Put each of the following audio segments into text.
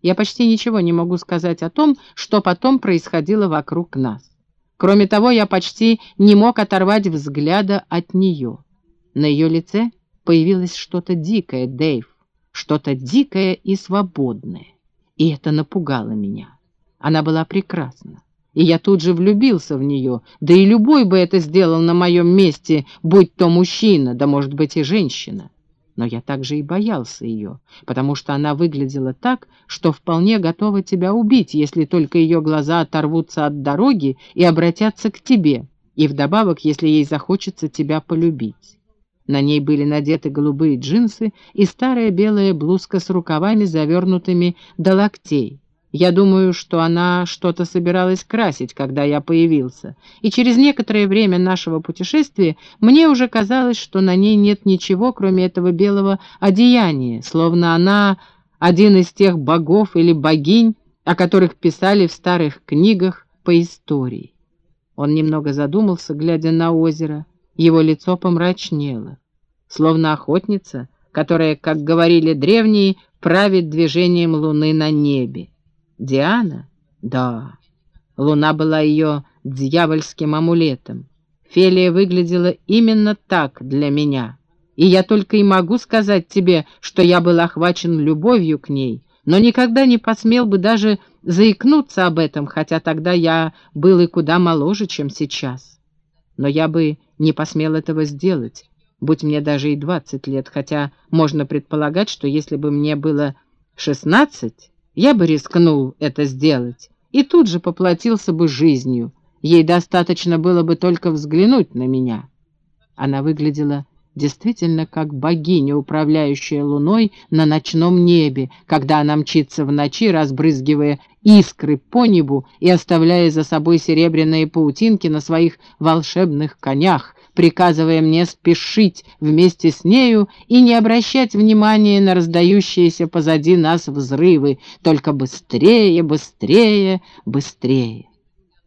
Я почти ничего не могу сказать о том, что потом происходило вокруг нас. Кроме того, я почти не мог оторвать взгляда от нее. На ее лице появилось что-то дикое, Дэйв, что-то дикое и свободное. И это напугало меня. Она была прекрасна. И я тут же влюбился в нее, да и любой бы это сделал на моем месте, будь то мужчина, да может быть и женщина но я также и боялся ее, потому что она выглядела так, что вполне готова тебя убить, если только ее глаза оторвутся от дороги и обратятся к тебе, и вдобавок, если ей захочется тебя полюбить. На ней были надеты голубые джинсы и старая белая блузка с рукавами, завернутыми до локтей. Я думаю, что она что-то собиралась красить, когда я появился, и через некоторое время нашего путешествия мне уже казалось, что на ней нет ничего, кроме этого белого одеяния, словно она один из тех богов или богинь, о которых писали в старых книгах по истории. Он немного задумался, глядя на озеро, его лицо помрачнело, словно охотница, которая, как говорили древние, правит движением луны на небе. Диана? Да. Луна была ее дьявольским амулетом. Фелия выглядела именно так для меня. И я только и могу сказать тебе, что я был охвачен любовью к ней, но никогда не посмел бы даже заикнуться об этом, хотя тогда я был и куда моложе, чем сейчас. Но я бы не посмел этого сделать, будь мне даже и двадцать лет, хотя можно предполагать, что если бы мне было шестнадцать, я бы рискнул это сделать и тут же поплатился бы жизнью. Ей достаточно было бы только взглянуть на меня. Она выглядела действительно как богиня, управляющая луной на ночном небе, когда она мчится в ночи, разбрызгивая искры по небу и оставляя за собой серебряные паутинки на своих волшебных конях, приказывая мне спешить вместе с нею и не обращать внимания на раздающиеся позади нас взрывы, только быстрее, быстрее, быстрее.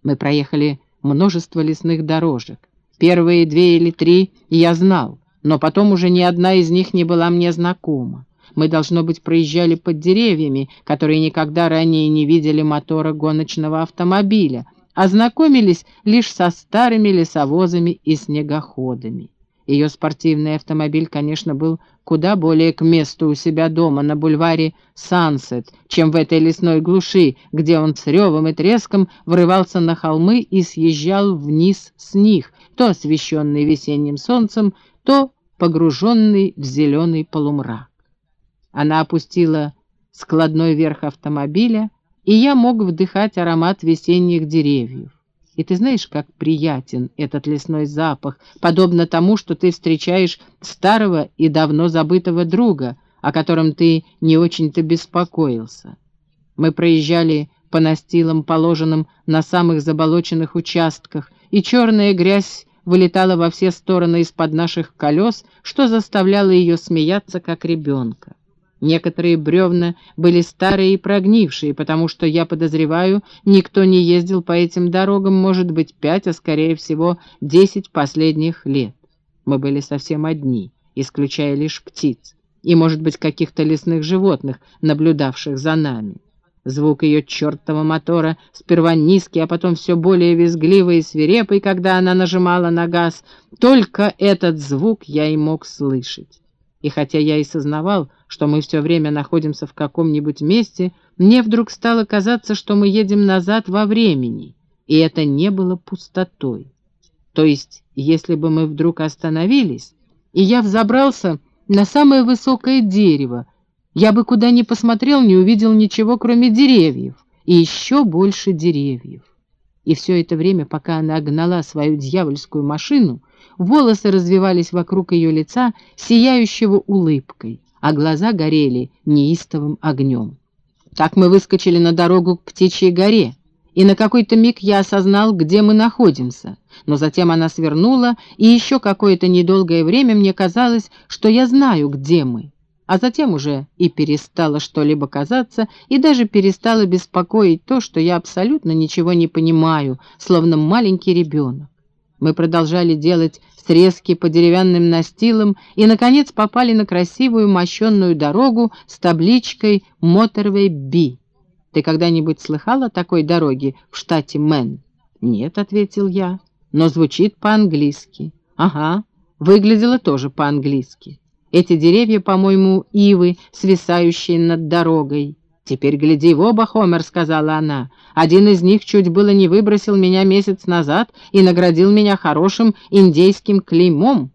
Мы проехали множество лесных дорожек. Первые две или три я знал, но потом уже ни одна из них не была мне знакома. Мы, должно быть, проезжали под деревьями, которые никогда ранее не видели мотора гоночного автомобиля, ознакомились лишь со старыми лесовозами и снегоходами. Ее спортивный автомобиль, конечно, был куда более к месту у себя дома на бульваре Сансет, чем в этой лесной глуши, где он с ревом и треском врывался на холмы и съезжал вниз с них, то освещенный весенним солнцем, то погруженный в зеленый полумрак. Она опустила складной верх автомобиля, и я мог вдыхать аромат весенних деревьев. И ты знаешь, как приятен этот лесной запах, подобно тому, что ты встречаешь старого и давно забытого друга, о котором ты не очень-то беспокоился. Мы проезжали по настилам, положенным на самых заболоченных участках, и черная грязь вылетала во все стороны из-под наших колес, что заставляло ее смеяться, как ребенка. Некоторые бревна были старые и прогнившие, потому что, я подозреваю, никто не ездил по этим дорогам, может быть, пять, а скорее всего, десять последних лет. Мы были совсем одни, исключая лишь птиц, и, может быть, каких-то лесных животных, наблюдавших за нами. Звук ее чертова мотора, сперва низкий, а потом все более визгливый и свирепый, когда она нажимала на газ, только этот звук я и мог слышать. И хотя я и сознавал, что мы все время находимся в каком-нибудь месте, мне вдруг стало казаться, что мы едем назад во времени, и это не было пустотой. То есть, если бы мы вдруг остановились, и я взобрался на самое высокое дерево, я бы куда ни посмотрел, не увидел ничего, кроме деревьев, и еще больше деревьев. И все это время, пока она гнала свою дьявольскую машину, волосы развивались вокруг ее лица, сияющего улыбкой, а глаза горели неистовым огнем. Так мы выскочили на дорогу к Птичьей горе, и на какой-то миг я осознал, где мы находимся, но затем она свернула, и еще какое-то недолгое время мне казалось, что я знаю, где мы а затем уже и перестало что-либо казаться, и даже перестало беспокоить то, что я абсолютно ничего не понимаю, словно маленький ребенок. Мы продолжали делать срезки по деревянным настилам и, наконец, попали на красивую мощенную дорогу с табличкой «Моторвей Би». Ты когда-нибудь слыхал о такой дороге в штате Мэн? «Нет», — ответил я, — «но звучит по-английски». «Ага, выглядело тоже по-английски. Эти деревья, по-моему, ивы, свисающие над дорогой». «Теперь гляди в оба, Хомер», — сказала она. «Один из них чуть было не выбросил меня месяц назад и наградил меня хорошим индейским клеймом».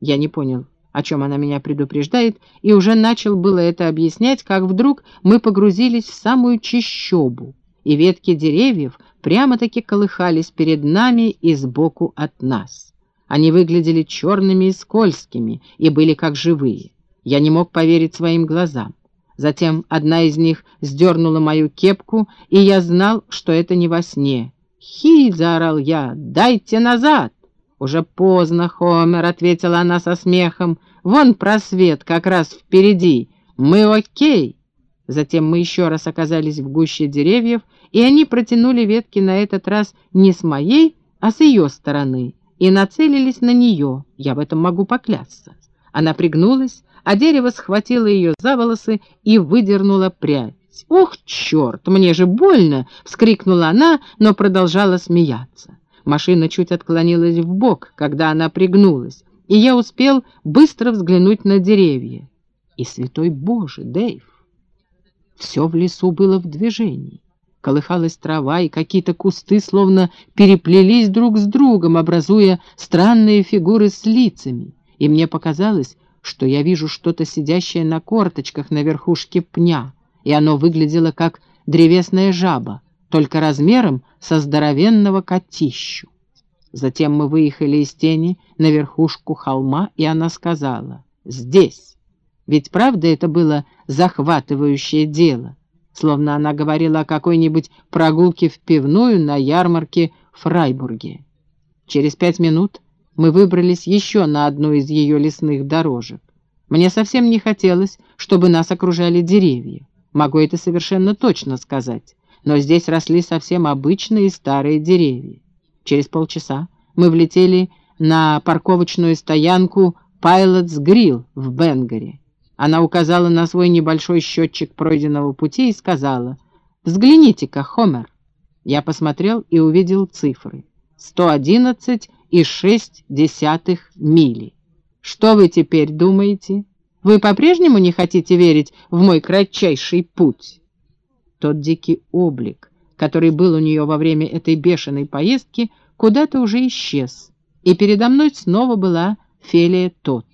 Я не понял, о чем она меня предупреждает, и уже начал было это объяснять, как вдруг мы погрузились в самую чищобу, и ветки деревьев прямо-таки колыхались перед нами и сбоку от нас. Они выглядели черными и скользкими, и были как живые. Я не мог поверить своим глазам. Затем одна из них сдернула мою кепку, и я знал, что это не во сне. «Хи!» — заорал я. «Дайте назад!» «Уже поздно, Хомер», — ответила она со смехом. «Вон просвет как раз впереди. Мы окей!» Затем мы еще раз оказались в гуще деревьев, и они протянули ветки на этот раз не с моей, а с ее стороны, и нацелились на нее, я в этом могу поклясться. Она пригнулась, а дерево схватило ее за волосы и выдернуло прядь. «Ух, черт, мне же больно!» — вскрикнула она, но продолжала смеяться. Машина чуть отклонилась в бок, когда она пригнулась, и я успел быстро взглянуть на деревья. И, святой Боже, Дэйв! Все в лесу было в движении колыхалась трава, и какие-то кусты словно переплелись друг с другом, образуя странные фигуры с лицами. И мне показалось, что я вижу что-то сидящее на корточках на верхушке пня, и оно выглядело как древесная жаба, только размером со здоровенного котищу. Затем мы выехали из тени на верхушку холма, и она сказала «Здесь». Ведь правда это было захватывающее дело? словно она говорила о какой-нибудь прогулке в пивную на ярмарке в Фрайбурге. Через пять минут мы выбрались еще на одну из ее лесных дорожек. Мне совсем не хотелось, чтобы нас окружали деревья. Могу это совершенно точно сказать. Но здесь росли совсем обычные старые деревья. Через полчаса мы влетели на парковочную стоянку «Пайлотс Грилл» в Бенгаре. Она указала на свой небольшой счетчик пройденного пути и сказала, «Взгляните-ка, Хомер». Я посмотрел и увидел цифры. 111 и 6 десятых мили. Что вы теперь думаете? Вы по-прежнему не хотите верить в мой кратчайший путь? Тот дикий облик, который был у нее во время этой бешеной поездки, куда-то уже исчез, и передо мной снова была Фелия Тот.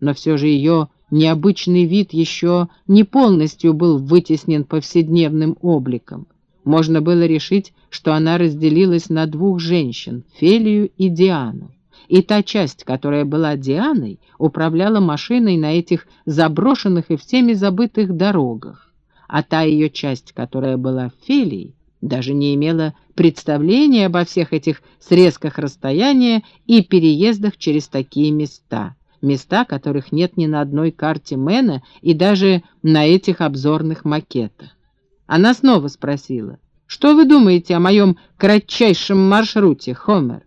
Но все же ее необычный вид еще не полностью был вытеснен повседневным обликом. Можно было решить, что она разделилась на двух женщин, Фелию и Диану. И та часть, которая была Дианой, управляла машиной на этих заброшенных и всеми забытых дорогах. А та ее часть, которая была Фелией, даже не имела представления обо всех этих срезках расстояния и переездах через такие места места, которых нет ни на одной карте Мэна и даже на этих обзорных макетах. Она снова спросила, «Что вы думаете о моем кратчайшем маршруте, Хомер?»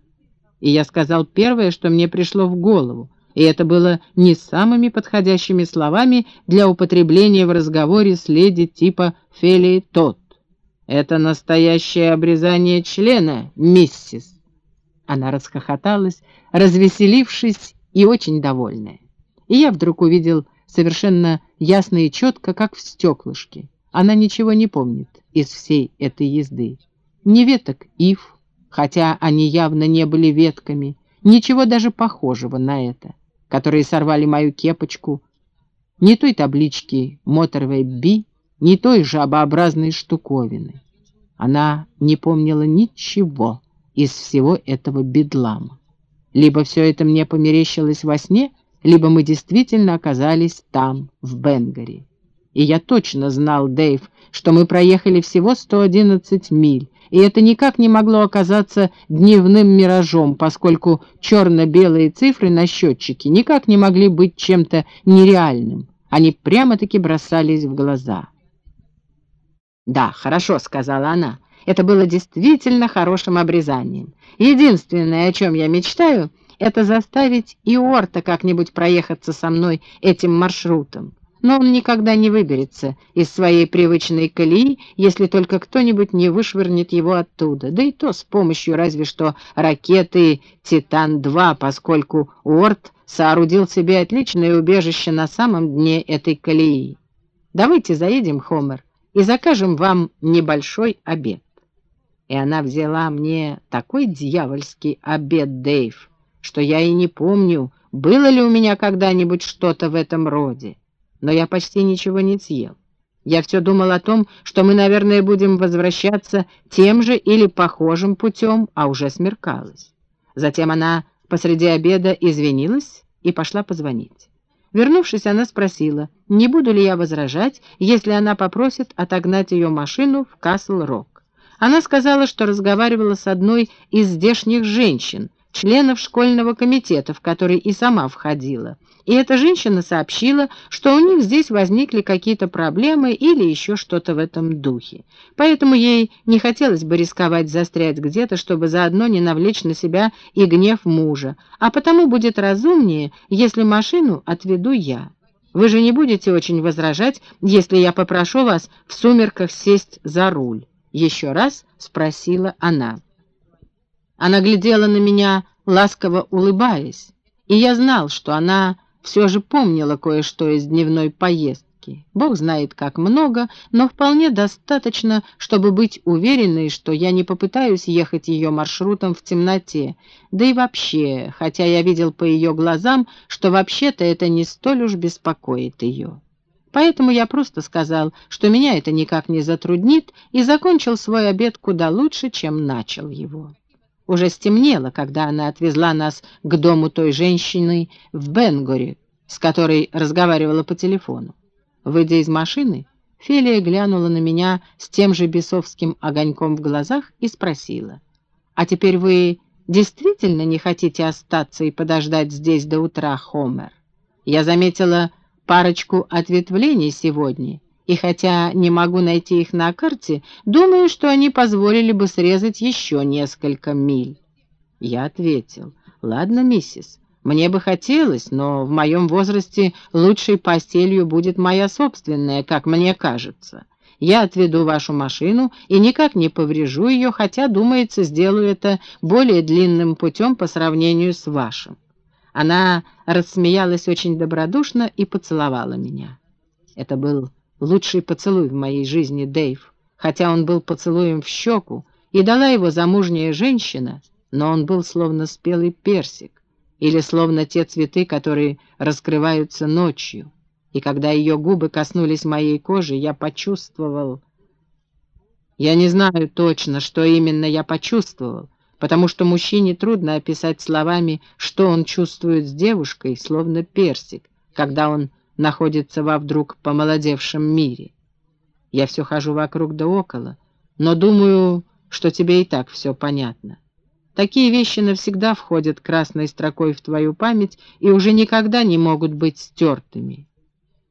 И я сказал первое, что мне пришло в голову, и это было не самыми подходящими словами для употребления в разговоре с леди типа Фелии Тот. «Это настоящее обрезание члена, миссис!» Она расхохоталась, развеселившись и очень довольная. И я вдруг увидел совершенно ясно и четко, как в стеклышке. Она ничего не помнит из всей этой езды. Ни веток ив, хотя они явно не были ветками, ничего даже похожего на это, которые сорвали мою кепочку, ни той таблички «Моторвей Би», ни той жабообразной штуковины. Она не помнила ничего из всего этого бедлама. Либо все это мне померещилось во сне, либо мы действительно оказались там, в Бенгаре. И я точно знал, Дэйв, что мы проехали всего 111 миль, и это никак не могло оказаться дневным миражом, поскольку черно-белые цифры на счетчике никак не могли быть чем-то нереальным. Они прямо-таки бросались в глаза. «Да, хорошо», — сказала она, — «это было действительно хорошим обрезанием. Единственное, о чем я мечтаю, это заставить Иорта как-нибудь проехаться со мной этим маршрутом. Но он никогда не выберется из своей привычной колеи, если только кто-нибудь не вышвырнет его оттуда, да и то с помощью разве что ракеты «Титан-2», поскольку Уорд соорудил себе отличное убежище на самом дне этой колеи. Давайте заедем, Хомер, и закажем вам небольшой обед. И она взяла мне такой дьявольский обед, Дэйв, что я и не помню, было ли у меня когда-нибудь что-то в этом роде но я почти ничего не съел. Я все думал о том, что мы, наверное, будем возвращаться тем же или похожим путем, а уже смеркалось. Затем она посреди обеда извинилась и пошла позвонить. Вернувшись, она спросила, не буду ли я возражать, если она попросит отогнать ее машину в Касл-Рок. Она сказала, что разговаривала с одной из здешних женщин, членов школьного комитета, в который и сама входила, и эта женщина сообщила, что у них здесь возникли какие-то проблемы или еще что-то в этом духе. Поэтому ей не хотелось бы рисковать застрять где-то, чтобы заодно не навлечь на себя и гнев мужа, а потому будет разумнее, если машину отведу я. Вы же не будете очень возражать, если я попрошу вас в сумерках сесть за руль?» Еще раз спросила она. Она глядела на меня, ласково улыбаясь, и я знал, что она все же помнила кое-что из дневной поездки. Бог знает, как много, но вполне достаточно, чтобы быть уверенной, что я не попытаюсь ехать ее маршрутом в темноте. Да и вообще, хотя я видел по ее глазам, что вообще-то это не столь уж беспокоит ее. Поэтому я просто сказал, что меня это никак не затруднит, и закончил свой обед куда лучше, чем начал его. Уже стемнело, когда она отвезла нас к дому той женщины в Бенгоре, с которой разговаривала по телефону. Выйдя из машины, Фелия глянула на меня с тем же бесовским огоньком в глазах и спросила, «А теперь вы действительно не хотите остаться и подождать здесь до утра, Хомер? Я заметила парочку ответвлений сегодня» и хотя не могу найти их на карте, думаю, что они позволили бы срезать еще несколько миль. Я ответил, ладно, миссис, мне бы хотелось, но в моем возрасте лучшей постелью будет моя собственная, как мне кажется. Я отведу вашу машину и никак не поврежу ее, хотя, думается, сделаю это более длинным путем по сравнению с вашим. Она рассмеялась очень добродушно и поцеловала меня. Это был лучший поцелуй в моей жизни, Дэйв, хотя он был поцелуем в щеку, и дала его замужняя женщина, но он был словно спелый персик, или словно те цветы, которые раскрываются ночью. И когда ее губы коснулись моей кожи, я почувствовал... Я не знаю точно, что именно я почувствовал, потому что мужчине трудно описать словами, что он чувствует с девушкой, словно персик, когда он находится во вдруг помолодевшем мире. Я все хожу вокруг да около, но думаю, что тебе и так все понятно. Такие вещи навсегда входят красной строкой в твою память и уже никогда не могут быть стертыми.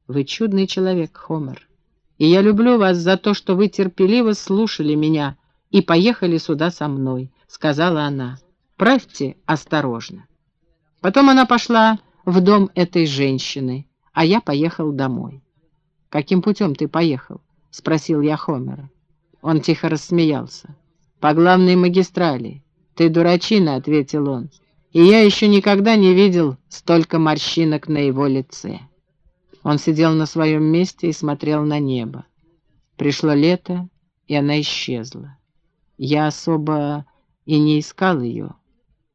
Вы чудный человек, Хомер, и я люблю вас за то, что вы терпеливо слушали меня и поехали сюда со мной, — сказала она. Правьте осторожно. Потом она пошла в дом этой женщины, а я поехал домой. «Каким путем ты поехал?» — спросил я Хомера. Он тихо рассмеялся. «По главной магистрали. Ты дурачина», — ответил он. «И я еще никогда не видел столько морщинок на его лице». Он сидел на своем месте и смотрел на небо. Пришло лето, и она исчезла. Я особо и не искал ее.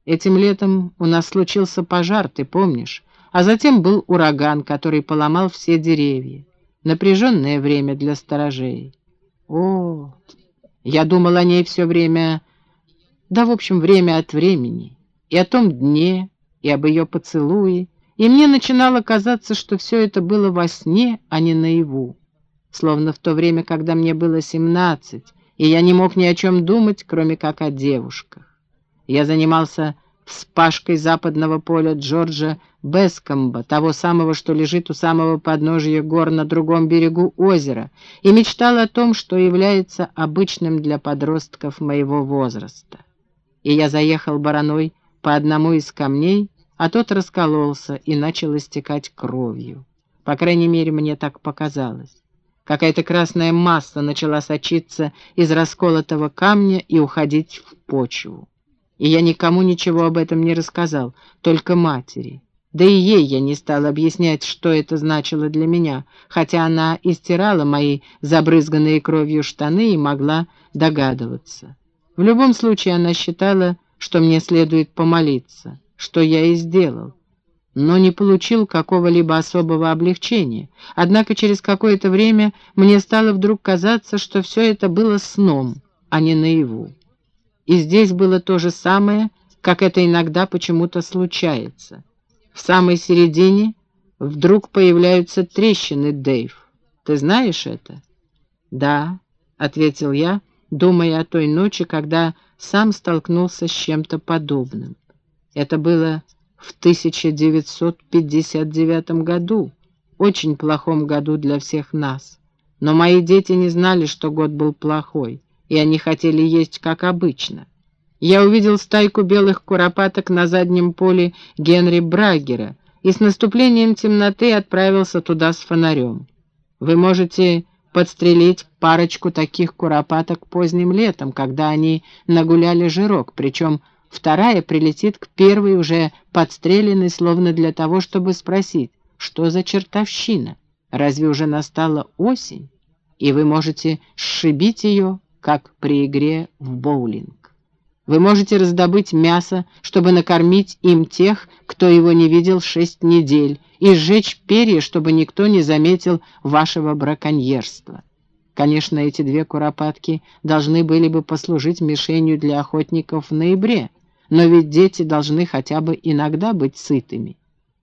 Этим летом у нас случился пожар, ты помнишь? А затем был ураган, который поломал все деревья. Напряженное время для сторожей. О, я думал о ней все время, да, в общем, время от времени. И о том дне, и об ее поцелуе. И мне начинало казаться, что все это было во сне, а не наяву. Словно в то время, когда мне было семнадцать, и я не мог ни о чем думать, кроме как о девушках. Я занимался вспашкой западного поля Джорджа Бескомба, того самого, что лежит у самого подножия гор на другом берегу озера, и мечтал о том, что является обычным для подростков моего возраста. И я заехал бараной по одному из камней, а тот раскололся и начал истекать кровью. По крайней мере, мне так показалось. Какая-то красная масса начала сочиться из расколотого камня и уходить в почву. И я никому ничего об этом не рассказал, только матери. Да и ей я не стал объяснять, что это значило для меня, хотя она истирала мои забрызганные кровью штаны и могла догадываться. В любом случае она считала, что мне следует помолиться, что я и сделал но не получил какого-либо особого облегчения. Однако через какое-то время мне стало вдруг казаться, что все это было сном, а не наяву. И здесь было то же самое, как это иногда почему-то случается. В самой середине вдруг появляются трещины, Дэйв. Ты знаешь это? «Да», — ответил я, думая о той ночи, когда сам столкнулся с чем-то подобным. Это было в 1959 году, очень плохом году для всех нас. Но мои дети не знали, что год был плохой, и они хотели есть как обычно. Я увидел стайку белых куропаток на заднем поле Генри Брагера и с наступлением темноты отправился туда с фонарем. Вы можете подстрелить парочку таких куропаток поздним летом, когда они нагуляли жирок, причем Вторая прилетит к первой, уже подстреленной, словно для того, чтобы спросить, что за чертовщина? Разве уже настала осень? И вы можете сшибить ее, как при игре в боулинг. Вы можете раздобыть мясо, чтобы накормить им тех, кто его не видел шесть недель, и сжечь перья, чтобы никто не заметил вашего браконьерства. Конечно, эти две куропатки должны были бы послужить мишенью для охотников в ноябре, но ведь дети должны хотя бы иногда быть сытыми.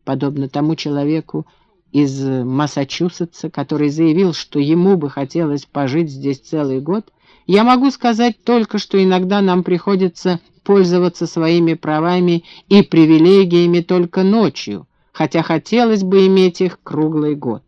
Подобно тому человеку из Массачусетса, который заявил, что ему бы хотелось пожить здесь целый год, я могу сказать только, что иногда нам приходится пользоваться своими правами и привилегиями только ночью, хотя хотелось бы иметь их круглый год.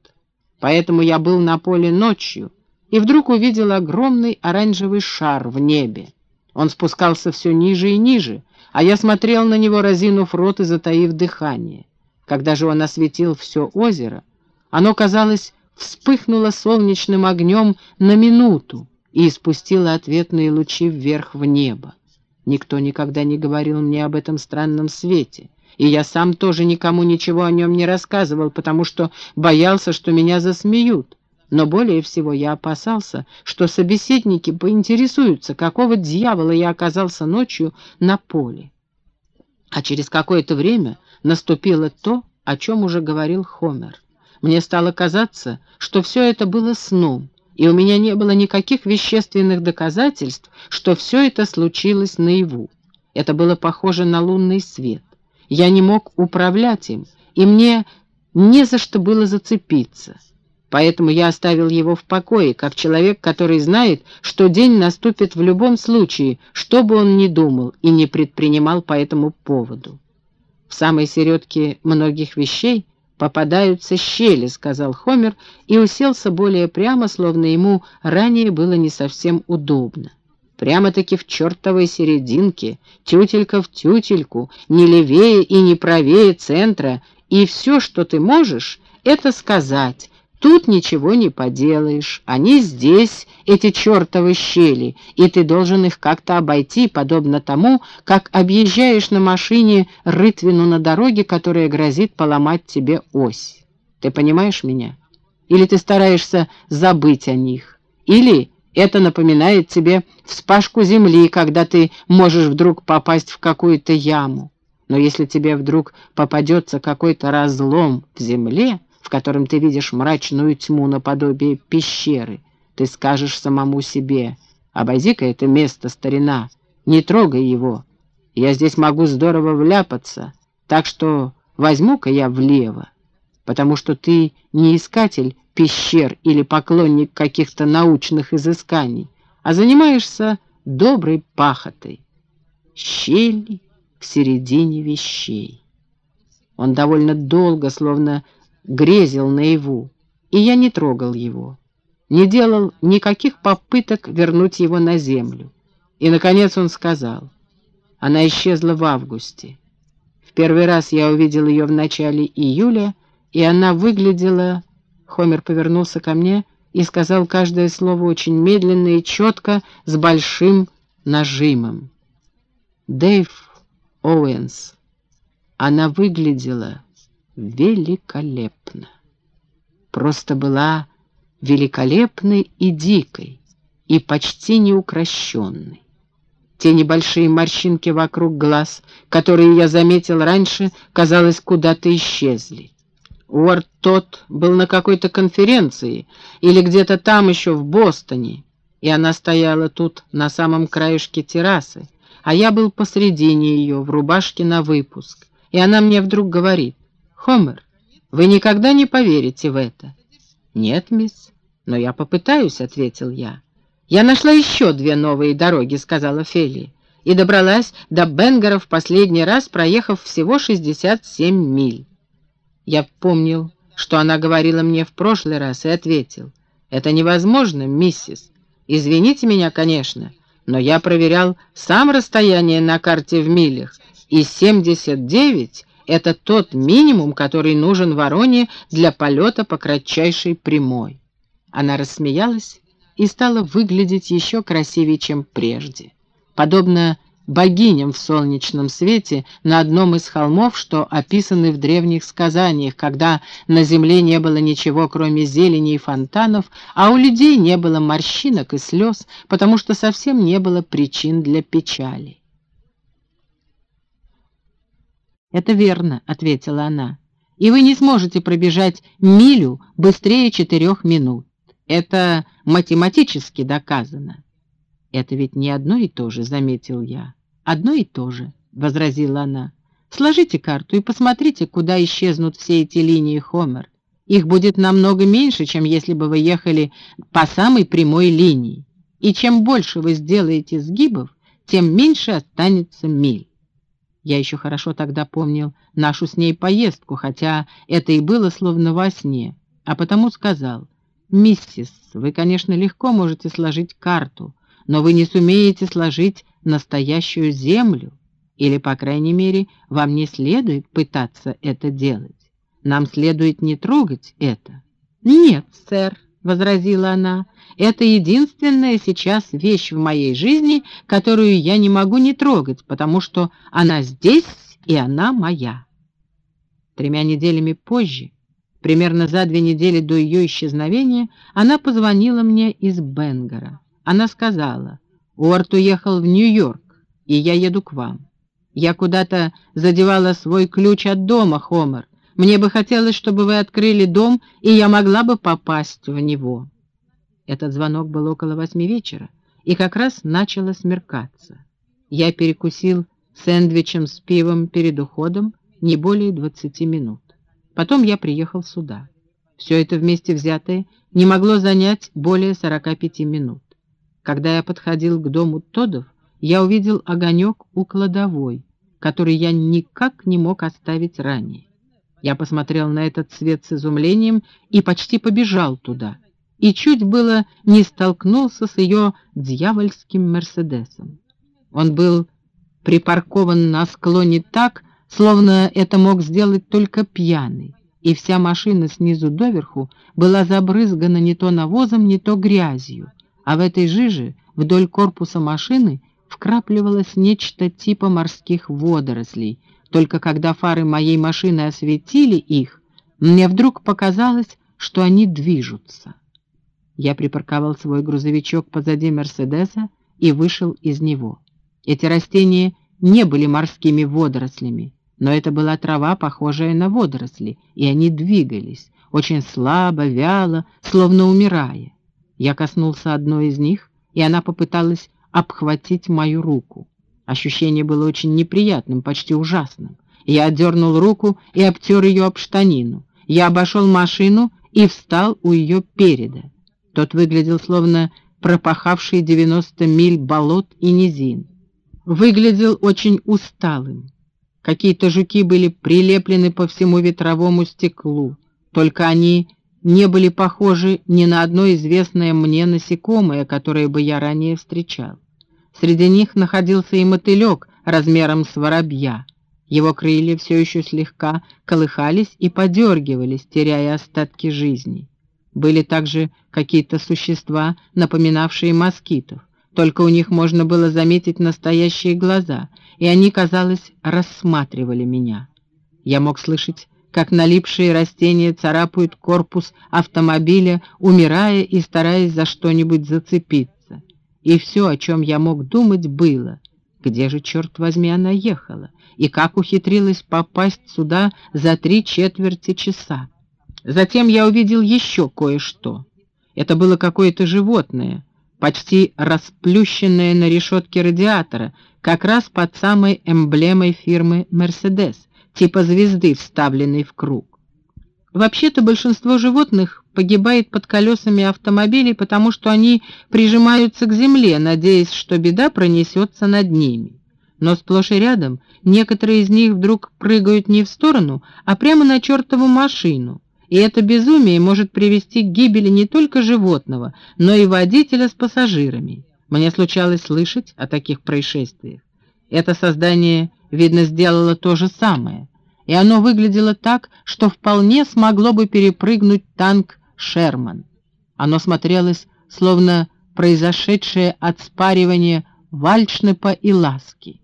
Поэтому я был на поле ночью и вдруг увидел огромный оранжевый шар в небе. Он спускался все ниже и ниже, а я смотрел на него, разинув рот и затаив дыхание. Когда же он осветил все озеро, оно, казалось, вспыхнуло солнечным огнем на минуту и испустило ответные лучи вверх в небо. Никто никогда не говорил мне об этом странном свете, и я сам тоже никому ничего о нем не рассказывал, потому что боялся, что меня засмеют. Но более всего я опасался, что собеседники поинтересуются, какого дьявола я оказался ночью на поле. А через какое-то время наступило то, о чем уже говорил Хомер. Мне стало казаться, что все это было сном, и у меня не было никаких вещественных доказательств, что все это случилось наяву. Это было похоже на лунный свет. Я не мог управлять им, и мне не за что было зацепиться. Поэтому я оставил его в покое, как человек, который знает, что день наступит в любом случае, что бы он ни думал и не предпринимал по этому поводу. «В самой середке многих вещей попадаются щели», — сказал Хомер, и уселся более прямо, словно ему ранее было не совсем удобно. Прямо-таки в чертовой серединке, тютелька в тютельку, не левее и не правее центра, и все, что ты можешь, это сказать, Тут ничего не поделаешь. Они здесь, эти чертовы щели, и ты должен их как-то обойти, подобно тому, как объезжаешь на машине рытвину на дороге, которая грозит поломать тебе ось. Ты понимаешь меня? Или ты стараешься забыть о них? Или это напоминает тебе вспашку земли, когда ты можешь вдруг попасть в какую-то яму? Но если тебе вдруг попадется какой-то разлом в земле, в котором ты видишь мрачную тьму наподобие пещеры, ты скажешь самому себе, обойди-ка это место, старина, не трогай его. Я здесь могу здорово вляпаться, так что возьму-ка я влево, потому что ты не искатель пещер или поклонник каких-то научных изысканий, а занимаешься доброй пахотой. Щели в середине вещей. Он довольно долго, словно грезил наяву, и я не трогал его, не делал никаких попыток вернуть его на землю. И, наконец, он сказал, она исчезла в августе. В первый раз я увидел ее в начале июля и она выглядела... Хомер повернулся ко мне и сказал каждое слово очень медленно и четко, с большим нажимом. Дэйв Оуэнс. Она выглядела великолепно. Просто была великолепной и дикой, и почти неукрощенной. Те небольшие морщинки вокруг глаз, которые я заметил раньше, казалось, куда-то исчезли. Уорд тот был на какой-то конференции или где-то там еще в Бостоне, и она стояла тут на самом краешке террасы, а я был посредине ее, в рубашке на выпуск, и она мне вдруг говорит, «Хомер, вы никогда не поверите в это». «Нет, мисс, но я попытаюсь», — ответил я. «Я нашла еще две новые дороги», — сказала Фелли, и добралась до Бенгера в последний раз, проехав всего 67 миль. Я помнил, что она говорила мне в прошлый раз, и ответил, «Это невозможно, миссис. Извините меня, конечно, но я проверял сам расстояние на карте в милях, и 79 — это тот минимум, который нужен Вороне для полета по кратчайшей прямой». Она рассмеялась и стала выглядеть еще красивее, чем прежде. Подобно богиням в солнечном свете на одном из холмов, что описаны в древних сказаниях, когда на земле не было ничего, кроме зелени и фонтанов, а у людей не было морщинок и слез, потому что совсем не было причин для печали. «Это верно», — ответила она, — «и вы не сможете пробежать милю быстрее четырех минут. Это математически доказано». «Это ведь не одно и то же», — заметил я. «Одно и то же», — возразила она. «Сложите карту и посмотрите, куда исчезнут все эти линии Хомер. Их будет намного меньше, чем если бы вы ехали по самой прямой линии. И чем больше вы сделаете сгибов, тем меньше останется миль». Я еще хорошо тогда помнил нашу с ней поездку, хотя это и было словно во сне, а потому сказал, «Миссис, вы, конечно, легко можете сложить карту, но вы не сумеете сложить настоящую землю, или, по крайней мере, вам не следует пытаться это делать. Нам следует не трогать это. «Нет, сэр», — возразила она, — «это единственная сейчас вещь в моей жизни, которую я не могу не трогать, потому что она здесь, и она моя». Тремя неделями позже, примерно за две недели до ее исчезновения, она позвонила мне из Бенгара. Она сказала, «Уорт уехал в Нью-Йорк, и я еду к вам. Я куда-то задевала свой ключ от дома, Хомер. Мне бы хотелось, чтобы вы открыли дом, и я могла бы попасть в него». Этот звонок был около восьми вечера, и как раз начало смеркаться. Я перекусил сэндвичем с пивом перед уходом не более двадцати минут. Потом я приехал сюда. Все это вместе взятое не могло занять более сорока пяти минут. Когда я подходил к дому Тодов, я увидел огонек у кладовой, который я никак не мог оставить ранее. Я посмотрел на этот свет с изумлением и почти побежал туда, и чуть было не столкнулся с ее дьявольским Мерседесом. Он был припаркован на склоне так, словно это мог сделать только пьяный, и вся машина снизу доверху была забрызгана не то навозом, не то грязью, а в этой жиже вдоль корпуса машины вкрапливалось нечто типа морских водорослей. Только когда фары моей машины осветили их, мне вдруг показалось, что они движутся. Я припарковал свой грузовичок позади Мерседеса и вышел из него. Эти растения не были морскими водорослями, но это была трава, похожая на водоросли, и они двигались, очень слабо, вяло, словно умирая. Я коснулся одной из них, и она попыталась обхватить мою руку. Ощущение было очень неприятным, почти ужасным. Я отдернул руку и обтер ее об штанину. Я обошел машину и встал у ее переда. Тот выглядел словно пропахавший 90 миль болот и низин. Выглядел очень усталым. Какие-то жуки были прилеплены по всему ветровому стеклу, только они не были похожи ни на одно известное мне насекомое, которое бы я ранее встречал. Среди них находился и мотылек размером с воробья. Его крылья все еще слегка колыхались и подергивались, теряя остатки жизни. Были также какие-то существа, напоминавшие москитов, только у них можно было заметить настоящие глаза, и они, казалось, рассматривали меня. Я мог слышать, как налипшие растения царапают корпус автомобиля, умирая и стараясь за что-нибудь зацепиться. И все, о чем я мог думать, было, где же, черт возьми, она ехала, и как ухитрилась попасть сюда за три четверти часа. Затем я увидел еще кое-что. Это было какое-то животное, почти расплющенное на решетке радиатора, как раз под самой эмблемой фирмы «Мерседес», типа звезды, вставленной в круг. Вообще-то большинство животных погибает под колесами автомобилей, потому что они прижимаются к земле, надеясь, что беда пронесется над ними. Но сплошь и рядом некоторые из них вдруг прыгают не в сторону, а прямо на чертову машину, и это безумие может привести к гибели не только животного, но и водителя с пассажирами. Мне случалось слышать о таких происшествиях. Это создание, видно, сделало то же самое, и оно выглядело так, что вполне смогло бы перепрыгнуть танк «Шерман». Оно смотрелось, словно произошедшее от спаривания вальшнепа и ласки.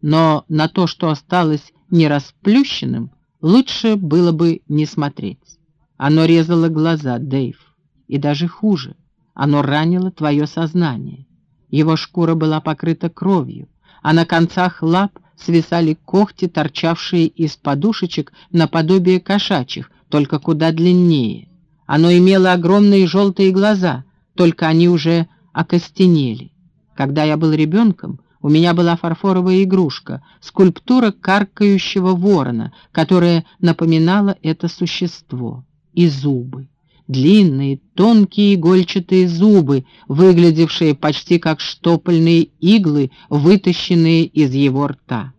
Но на то, что осталось нерасплющенным, лучше было бы не смотреть. Оно резало глаза, Дэйв. И даже хуже, оно ранило твое сознание. Его шкура была покрыта кровью, а на концах лап свисали когти, торчавшие из подушечек наподобие кошачьих, только куда длиннее. Оно имело огромные желтые глаза, только они уже окостенели. Когда я был ребенком, у меня была фарфоровая игрушка, скульптура каркающего ворона, которая напоминала это существо и зубы. Длинные, тонкие игольчатые зубы, выглядевшие почти как штопольные иглы, вытащенные из его рта.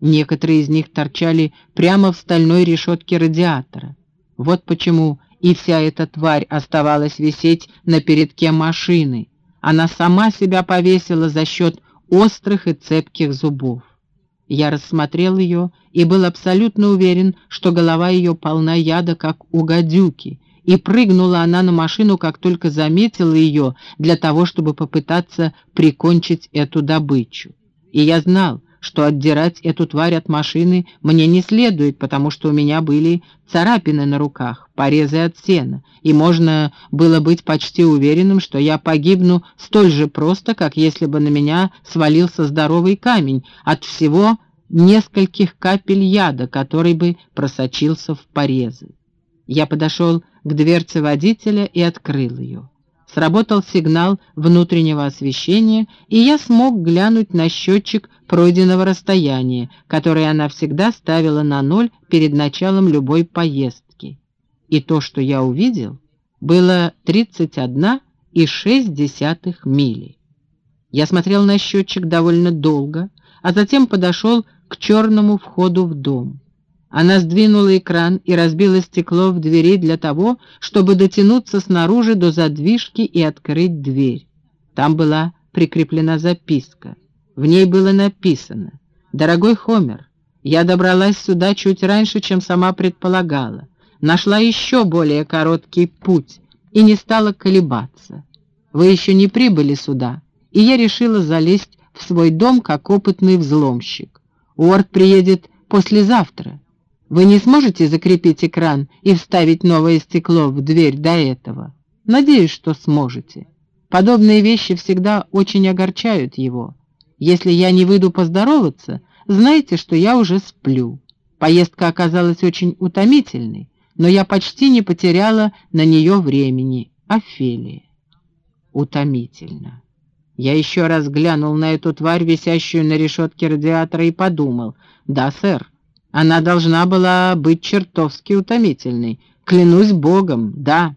Некоторые из них торчали прямо в стальной решетке радиатора. Вот почему и вся эта тварь оставалась висеть на передке машины. Она сама себя повесила за счет острых и цепких зубов. Я рассмотрел ее и был абсолютно уверен, что голова ее полна яда, как у гадюки, и прыгнула она на машину, как только заметила ее, для того, чтобы попытаться прикончить эту добычу. И я знал, что отдирать эту тварь от машины мне не следует, потому что у меня были царапины на руках, порезы от сена, и можно было быть почти уверенным, что я погибну столь же просто, как если бы на меня свалился здоровый камень от всего нескольких капель яда, который бы просочился в порезы. Я подошел к дверце водителя и открыл ее. Сработал сигнал внутреннего освещения, и я смог глянуть на счетчик пройденного расстояния, которое она всегда ставила на ноль перед началом любой поездки. И то, что я увидел, было 31,6 мили. Я смотрел на счетчик довольно долго, а затем подошел к черному входу в дом. Она сдвинула экран и разбила стекло в двери для того, чтобы дотянуться снаружи до задвижки и открыть дверь. Там была прикреплена записка. В ней было написано «Дорогой Хомер, я добралась сюда чуть раньше, чем сама предполагала. Нашла еще более короткий путь и не стала колебаться. Вы еще не прибыли сюда, и я решила залезть в свой дом как опытный взломщик. Уорд приедет послезавтра. Вы не сможете закрепить экран и вставить новое стекло в дверь до этого? Надеюсь, что сможете. Подобные вещи всегда очень огорчают его. Если я не выйду поздороваться, знайте, что я уже сплю. Поездка оказалась очень утомительной, но я почти не потеряла на нее времени. Офелия. Утомительно. Я еще раз глянул на эту тварь, висящую на решетке радиатора, и подумал, да, сэр, она должна была быть чертовски утомительной. Клянусь богом, да.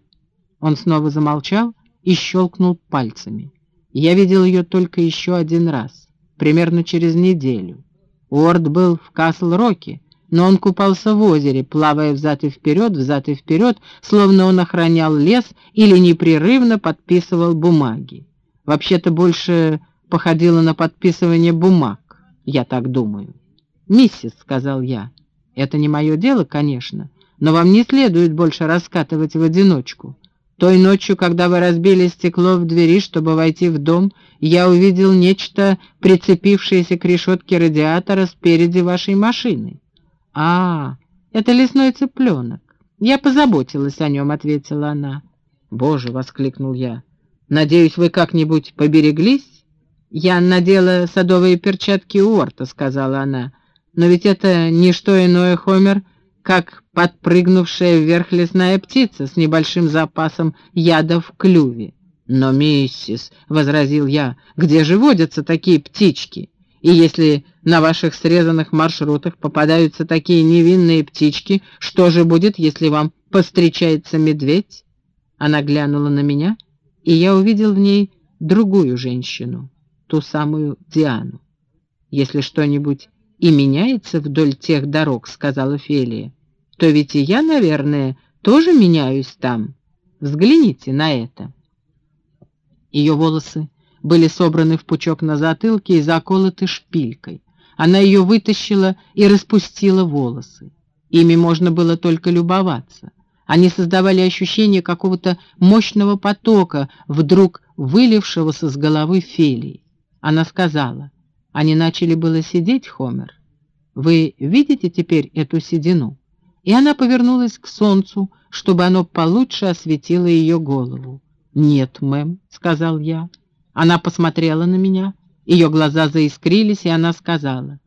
Он снова замолчал и щелкнул пальцами. Я видел ее только еще один раз, примерно через неделю. Уорд был в Касл-Роке, но он купался в озере, плавая взад и вперед, взад и вперед, словно он охранял лес или непрерывно подписывал бумаги. Вообще-то больше походило на подписывание бумаг, я так думаю. «Миссис», — сказал я, — «это не мое дело, конечно, но вам не следует больше раскатывать в одиночку. Той ночью, когда вы разбили стекло в двери, чтобы войти в дом, я увидел нечто, прицепившееся к решетке радиатора спереди вашей машины». «А, это лесной цыпленок. Я позаботилась о нем», — ответила она. «Боже!» — воскликнул я. «Надеюсь, вы как-нибудь побереглись?» «Я надела садовые перчатки Уорта», — сказала она. «Но ведь это не что иное, Хомер, как подпрыгнувшая вверх лесная птица с небольшим запасом яда в клюве». «Но, миссис», — возразил я, — «где же водятся такие птички? И если на ваших срезанных маршрутах попадаются такие невинные птички, что же будет, если вам постречается медведь?» Она глянула на меня, и я увидел в ней другую женщину, ту самую Диану. «Если что-нибудь и меняется вдоль тех дорог, — сказала Фелия, — то ведь и я, наверное, тоже меняюсь там. Взгляните на это». Ее волосы были собраны в пучок на затылке и заколоты шпилькой. Она ее вытащила и распустила волосы. Ими можно было только любоваться. Они создавали ощущение какого-то мощного потока, вдруг вылившегося с головы Фелии. Она сказала, они начали было сидеть, Хомер. Вы видите теперь эту седину? И она повернулась к солнцу, чтобы оно получше осветило ее голову. «Нет, мэм», — сказал я. Она посмотрела на меня, ее глаза заискрились, и она сказала,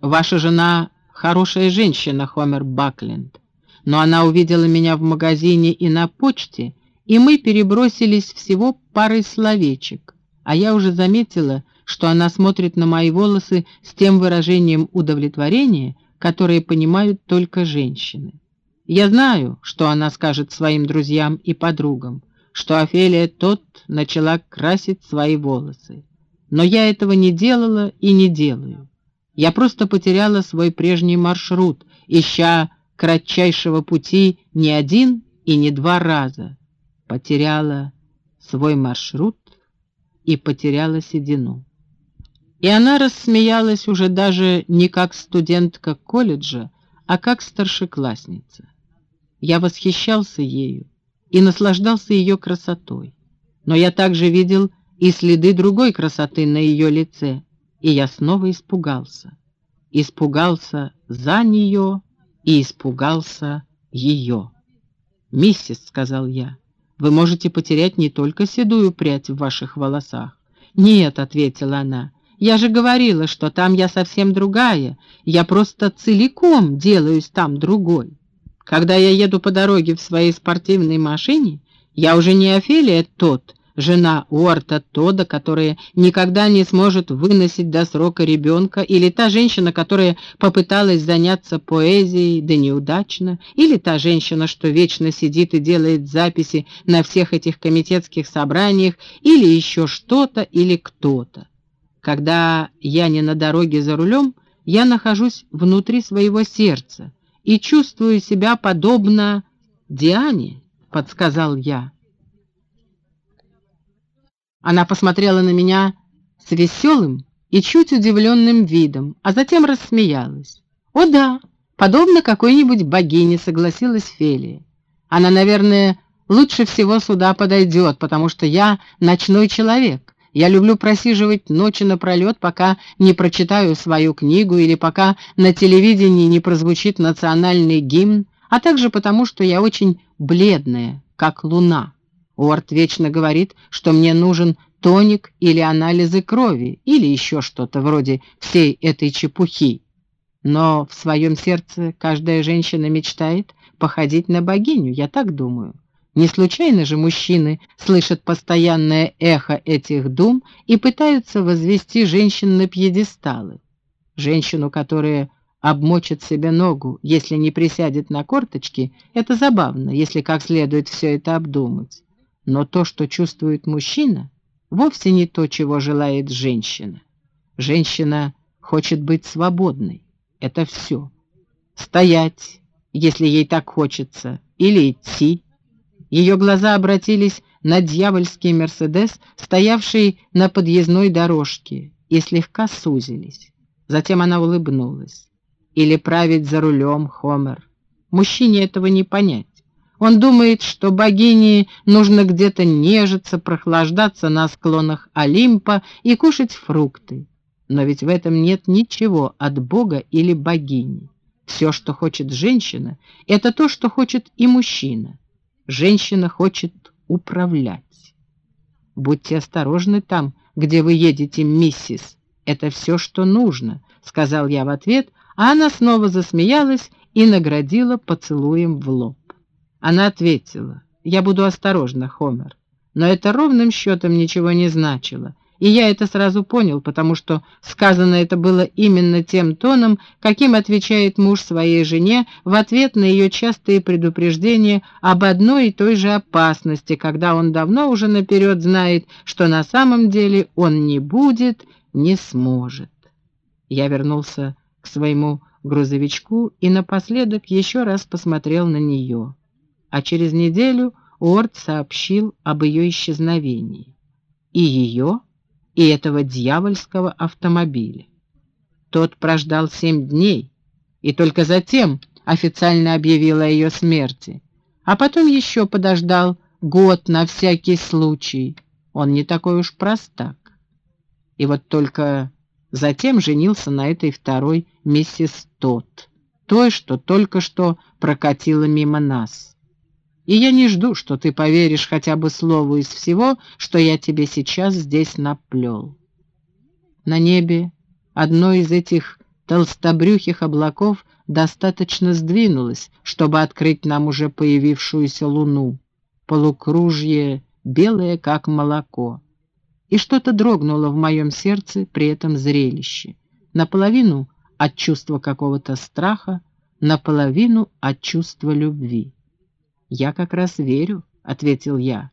«Ваша жена хорошая женщина, Хомер Бакленд но она увидела меня в магазине и на почте, и мы перебросились всего парой словечек, а я уже заметила, что она смотрит на мои волосы с тем выражением удовлетворения, которое понимают только женщины. Я знаю, что она скажет своим друзьям и подругам, что Офелия тот начала красить свои волосы. Но я этого не делала и не делаю. Я просто потеряла свой прежний маршрут, ища кратчайшего пути не один и не два раза. Потеряла свой маршрут и потеряла седину. И она рассмеялась уже даже не как студентка колледжа, а как старшеклассница. Я восхищался ею и наслаждался ее красотой. Но я также видел и следы другой красоты на ее лице, и я снова испугался. Испугался за нее и испугался ее. «Миссис», — сказал я, — «вы можете потерять не только седую прядь в ваших волосах». «Нет», — ответила она, — «я же говорила, что там я совсем другая, я просто целиком делаюсь там другой. Когда я еду по дороге в своей спортивной машине, я уже не Офелия тот, жена Уорта Тода, которая никогда не сможет выносить до срока ребенка, или та женщина, которая попыталась заняться поэзией, да неудачно, или та женщина, что вечно сидит и делает записи на всех этих комитетских собраниях, или еще что-то или кто-то. Когда я не на дороге за рулем, я нахожусь внутри своего сердца и чувствую себя подобно Диане, подсказал я. Она посмотрела на меня с веселым и чуть удивленным видом, а затем рассмеялась. «О да, подобно какой-нибудь богине», — согласилась Фелия. «Она, наверное, лучше всего сюда подойдет, потому что я ночной человек. Я люблю просиживать ночи напролет, пока не прочитаю свою книгу или пока на телевидении не прозвучит национальный гимн, а также потому, что я очень бледная, как луна». Уорд вечно говорит, что мне нужен тоник или анализы крови, или еще что-то вроде всей этой чепухи. Но в своем сердце каждая женщина мечтает походить на богиню, я так думаю. Не случайно же мужчины слышат постоянное эхо этих дум и пытаются возвести женщин на пьедесталы. Женщину, которая обмочит себе ногу, если не присядет на корточки, это забавно, если как следует все это обдумать. Но то, что чувствует мужчина, вовсе не то, чего желает женщина. Женщина хочет быть свободной. Это все. Стоять, если ей так хочется, или идти. Ее глаза обратились на дьявольский «Мерседес», стоявший на подъездной дорожке, и слегка сузились. Затем она улыбнулась. «Или править за рулем, Хомер. Мужчине этого не понять. Он думает, что богине нужно где-то нежиться, прохлаждаться на склонах Олимпа и кушать фрукты. Но ведь в этом нет ничего от бога или богини. Все, что хочет женщина, это то, что хочет и мужчина. Женщина хочет управлять. «Будьте осторожны там, где вы едете, миссис. Это все, что нужно», — сказал я в ответ, а она снова засмеялась и наградила поцелуем в лоб. Она ответила, «Я буду осторожна, Хомер». Но это ровным счетом ничего не значило, и я это сразу понял, потому что сказано это было именно тем тоном, каким отвечает муж своей жене в ответ на ее частые предупреждения об одной и той же опасности, когда он давно уже наперед знает, что на самом деле он не будет, не сможет. Я вернулся к своему грузовичку и напоследок еще раз посмотрел на нее а через неделю Уорд сообщил об ее исчезновении. И ее, и этого дьявольского автомобиля. Тот прождал семь дней, и только затем официально объявил о ее смерти, а потом еще подождал год на всякий случай. Он не такой уж простак. И вот только затем женился на этой второй миссис Тот, той, что только что прокатила мимо нас. И я не жду, что ты поверишь хотя бы слову из всего, что я тебе сейчас здесь наплел. На небе одно из этих толстобрюхих облаков достаточно сдвинулось, чтобы открыть нам уже появившуюся луну. Полукружье белое, как молоко. И что-то дрогнуло в моем сердце при этом зрелище. Наполовину от чувства какого-то страха, наполовину от чувства любви. «Я как раз верю», — ответил я.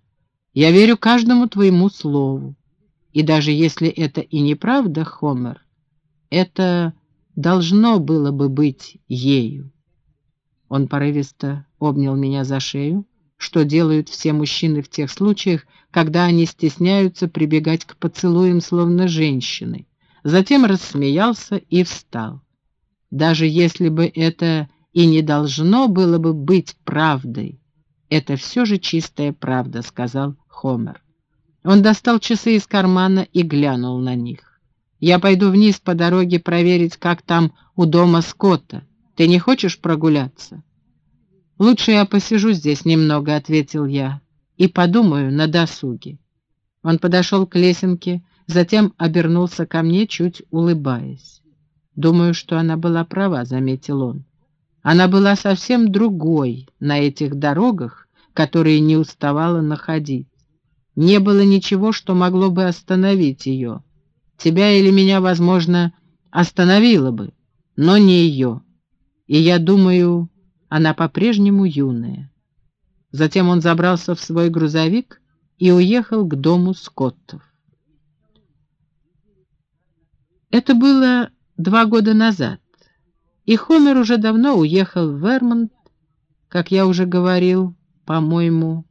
«Я верю каждому твоему слову. И даже если это и неправда, Хомер, это должно было бы быть ею». Он порывисто обнял меня за шею, что делают все мужчины в тех случаях, когда они стесняются прибегать к поцелуям, словно женщины. Затем рассмеялся и встал. Даже если бы это и не должно было бы быть правдой, «Это все же чистая правда», — сказал Хомер. Он достал часы из кармана и глянул на них. «Я пойду вниз по дороге проверить, как там у дома Скотта. Ты не хочешь прогуляться?» «Лучше я посижу здесь немного», — ответил я, — «и подумаю на досуге». Он подошел к лесенке, затем обернулся ко мне, чуть улыбаясь. «Думаю, что она была права», — заметил он. Она была совсем другой на этих дорогах, которые не уставала находить. Не было ничего, что могло бы остановить ее. Тебя или меня, возможно, остановило бы, но не ее. И я думаю, она по-прежнему юная. Затем он забрался в свой грузовик и уехал к дому Скоттов. Это было два года назад. И Хомер уже давно уехал в Вермонт, как я уже говорил, по-моему.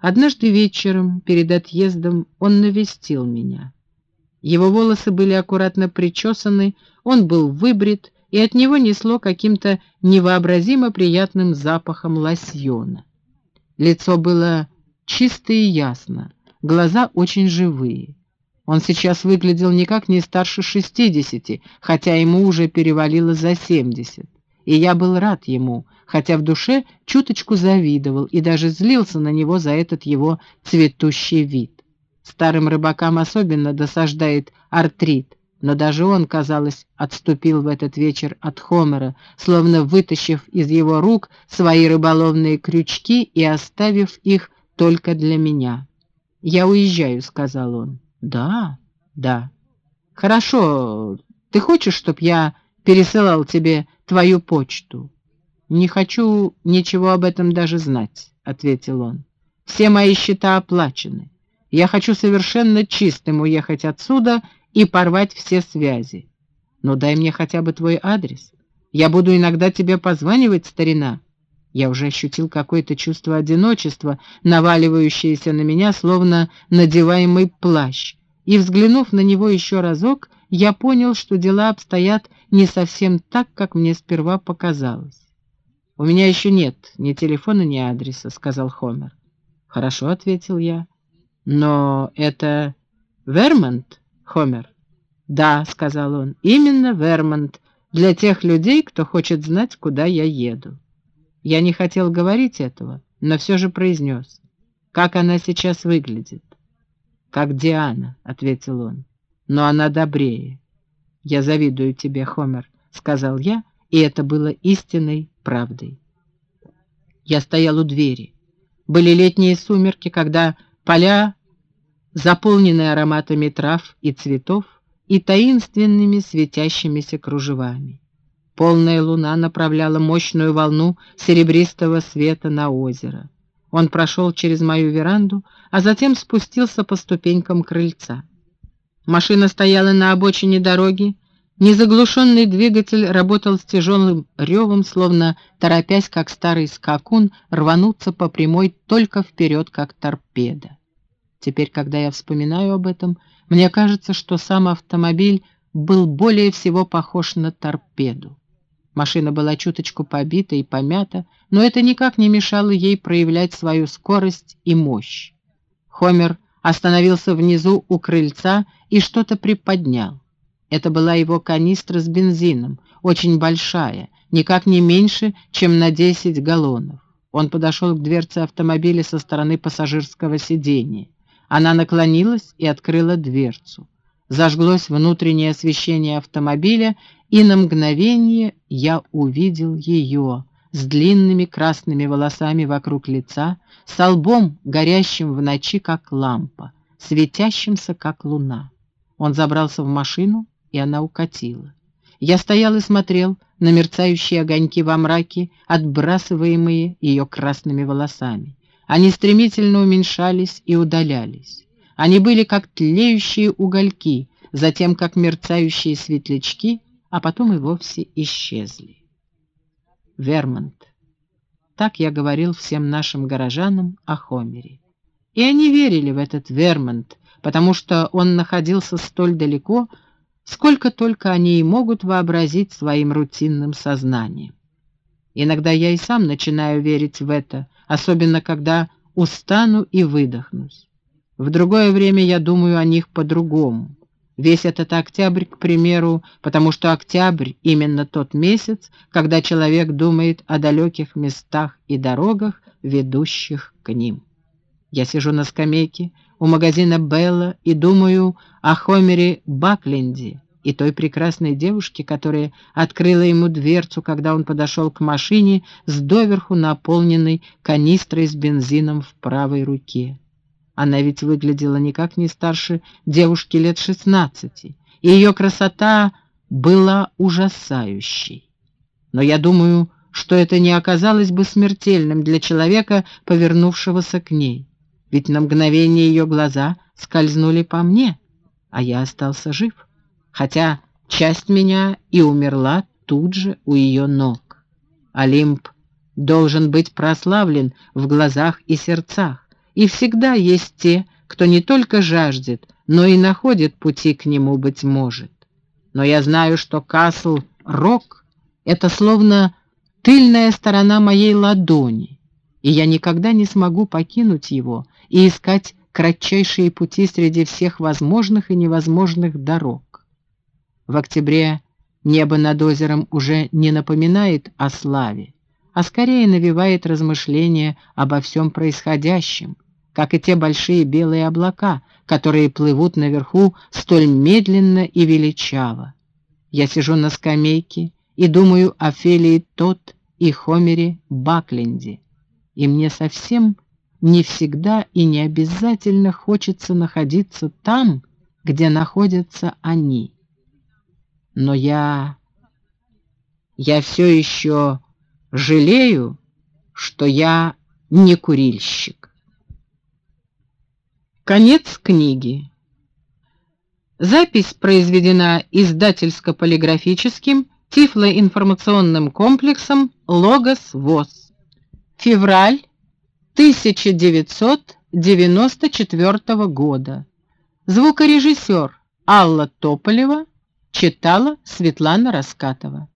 Однажды вечером, перед отъездом, он навестил меня. Его волосы были аккуратно причесаны, он был выбрит, и от него несло каким-то невообразимо приятным запахом лосьона. Лицо было чисто и ясно, глаза очень живые. Он сейчас выглядел никак не старше шестидесяти, хотя ему уже перевалило за семьдесят. И я был рад ему, хотя в душе чуточку завидовал и даже злился на него за этот его цветущий вид. Старым рыбакам особенно досаждает артрит, но даже он, казалось, отступил в этот вечер от Хомера, словно вытащив из его рук свои рыболовные крючки и оставив их только для меня. «Я уезжаю», — сказал он. «Да, да. Хорошо. Ты хочешь, чтоб я пересылал тебе твою почту?» «Не хочу ничего об этом даже знать», — ответил он. «Все мои счета оплачены. Я хочу совершенно чистым уехать отсюда и порвать все связи. Но дай мне хотя бы твой адрес. Я буду иногда тебе позванивать, старина». Я уже ощутил какое-то чувство одиночества, наваливающееся на меня, словно надеваемый плащ, и, взглянув на него еще разок, я понял, что дела обстоят не совсем так, как мне сперва показалось. «У меня еще нет ни телефона, ни адреса», — сказал Хомер. «Хорошо», — ответил я. «Но это Вермонт, Хомер?» «Да», — сказал он, — «именно Вермонт, для тех людей, кто хочет знать, куда я еду». Я не хотел говорить этого, но все же произнес. «Как она сейчас выглядит?» «Как Диана», — ответил он, — «но она добрее». «Я завидую тебе, Хомер», — сказал я, и это было истинной правдой. Я стоял у двери. Были летние сумерки, когда поля, заполненные ароматами трав и цветов, и таинственными светящимися кружевами. Полная луна направляла мощную волну серебристого света на озеро. Он прошел через мою веранду, а затем спустился по ступенькам крыльца. Машина стояла на обочине дороги, Незаглушенный двигатель работал с тяжелым ревом, словно торопясь, как старый скакун, рвануться по прямой только вперед, как торпеда. Теперь, когда я вспоминаю об этом, мне кажется, что сам автомобиль был более всего похож на торпеду. Машина была чуточку побита и помята, но это никак не мешало ей проявлять свою скорость и мощь. Хомер остановился внизу у крыльца и что-то приподнял. Это была его канистра с бензином, очень большая, никак не меньше, чем на 10 галлонов. Он подошел к дверце автомобиля со стороны пассажирского сидения. Она наклонилась и открыла дверцу. Зажглось внутреннее освещение автомобиля, и на мгновение я увидел ее с длинными красными волосами вокруг лица, с лбом, горящим в ночи, как лампа, светящимся, как луна. Он забрался в машину и она укатила. Я стоял и смотрел на мерцающие огоньки во мраке, отбрасываемые ее красными волосами. Они стремительно уменьшались и удалялись. Они были как тлеющие угольки, затем как мерцающие светлячки, а потом и вовсе исчезли. Вермонт. Так я говорил всем нашим горожанам о Хомере. И они верили в этот Вермонт, потому что он находился столь далеко, сколько только они и могут вообразить своим рутинным сознанием. Иногда я и сам начинаю верить в это, особенно когда устану и выдохнусь. В другое время я думаю о них по-другому. Весь этот октябрь, к примеру, потому что октябрь — именно тот месяц, когда человек думает о далеких местах и дорогах, ведущих к ним. Я сижу на скамейке у магазина Белла и думаю о Хомере Бакленде и той прекрасной девушке, которая открыла ему дверцу, когда он подошел к машине с доверху наполненной канистрой с бензином в правой руке. Она ведь выглядела никак не старше девушки лет шестнадцати, и ее красота была ужасающей. Но я думаю, что это не оказалось бы смертельным для человека, повернувшегося к ней ведь на мгновение ее глаза скользнули по мне, а я остался жив, хотя часть меня и умерла тут же у ее ног. Олимп должен быть прославлен в глазах и сердцах, и всегда есть те, кто не только жаждет, но и находит пути к нему, быть может. Но я знаю, что Касл-Рок — это словно тыльная сторона моей ладони, и я никогда не смогу покинуть его и искать кратчайшие пути среди всех возможных и невозможных дорог. В октябре небо над озером уже не напоминает о славе, а скорее навевает размышления обо всем происходящем, как и те большие белые облака, которые плывут наверху столь медленно и величаво. Я сижу на скамейке и думаю о Фелии Тот и Хомере Бакленде, и мне совсем не всегда и не обязательно хочется находиться там, где находятся они. Но я... я все еще жалею, что я не курильщик. Конец книги. Запись произведена издательско-полиграфическим тифлоинформационным комплексом «Логос ВОЗ». Февраль 1994 года. Звукорежиссер Алла Тополева Читала Светлана Раскатова.